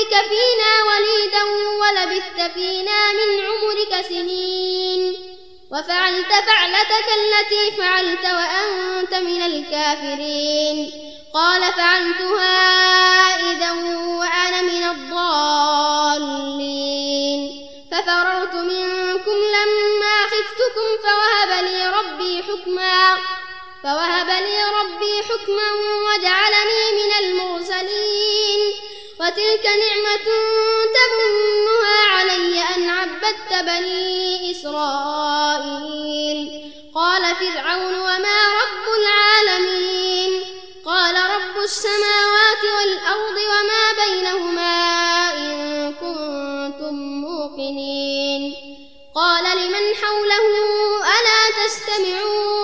نربك فينا وليدا ولبثت فينا من عمرك سنين. وفعلت فعلتك التي فعلت وأنت من الكافرين. قال فعلتها إذا وأنا من الضالين. ففررت منكم لما خفتكم فوهب لي ربي حكما. فوهب لي ربي حكما وجعلني من المرسلين. وتلك نعمة تمنها علي أن عبدت بني إسرائيل. قال فرعون وما رب العالمين. قال رب السماوات والأرض وما بينهما إن كنتم موقنين. قال لمن حوله ألا تستمعون؟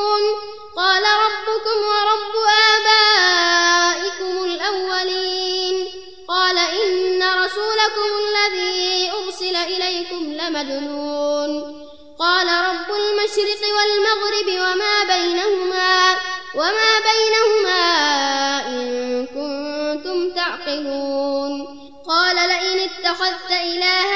لمجنون قال رب المشرق والمغرب وما بينهما وما بينهما إن كنتم تعقلون. قال لئن اتخذت إلها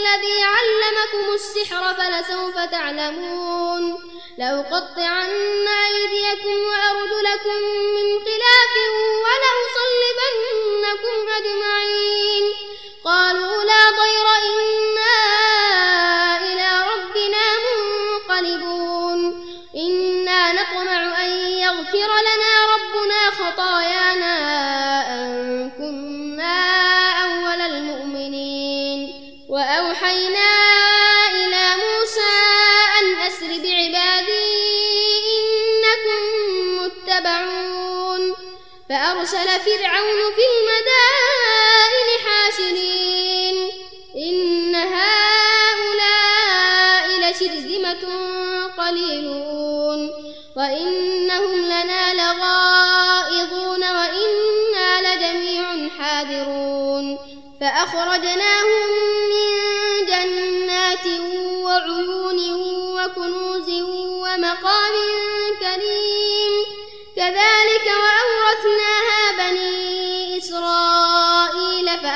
الذي علمكم السحر فلسوف تعلمون. لأقطعن أيديكم وأرجلكم من خلاف ولأصلبنكم أجمعين. قالوا لا ضير إنا فأرسل فرعون في المدائن حاشرين. إن هؤلاء لشرذمة قليلون. وإنهم لنا لغائظون وإنا لجميع حاذرون. فأخرجناهم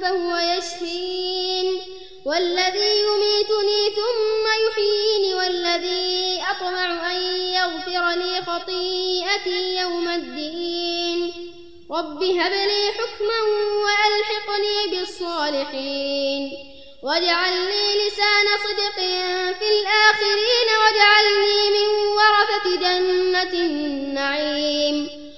فهو يشفين. والذي يميتني ثم يحييني والذي أطمع أن يغفر لي خطيئتي يوم الدين. رب هب لي حكما وألحقني بالصالحين. واجعلني لسان صدق في الآخرين واجعلني من ورثة جنة النعيم.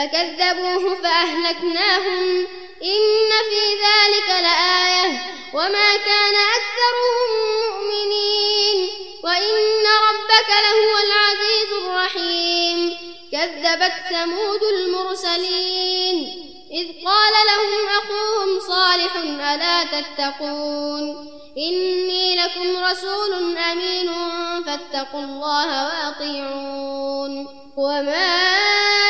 فكذبوه فأهلكناهم. إن في ذلك لآية. وما كان أكثرهم مؤمنين. وإن ربك لهو العزيز الرحيم. كذبت ثمود المرسلين. إذ قال لهم أخوهم صالح ألا تتقون. إني لكم رسول أمين فاتقوا الله وأطيعون. وما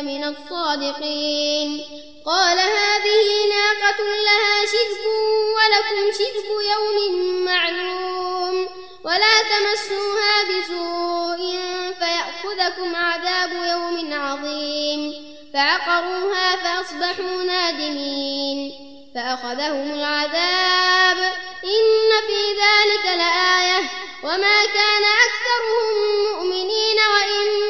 كنت من الصادقين. قال هذه ناقة لها شرب ولكم شرب يوم معلوم. ولا تمسوها بسوء فيأخذكم عذاب يوم عظيم. فعقروها فأصبحوا نادمين. فأخذهم العذاب. إن في ذلك لآية. وما كان أكثرهم مؤمنين وإن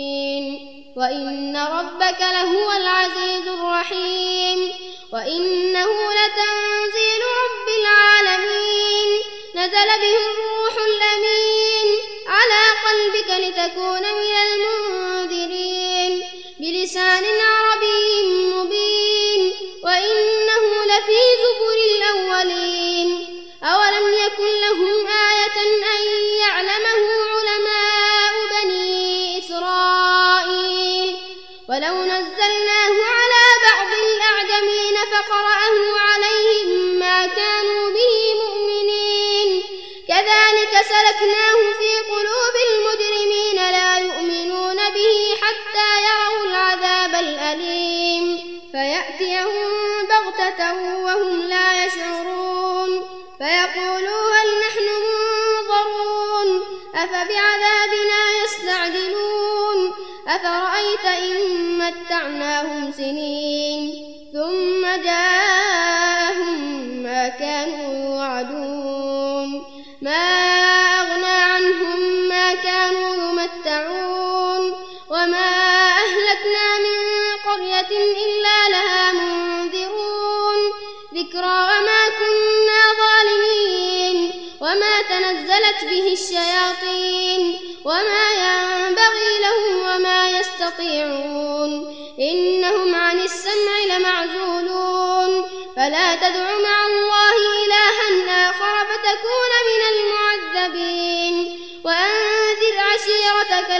وإن ربك لهو العزيز الرحيم وإنه لتنزيل رب العالمين. نزل به الروح الأمين على قلبك لتكون من ولو نزلناه على بعض الأعجمين فقرأه متعناهم سنين ثم جاءهم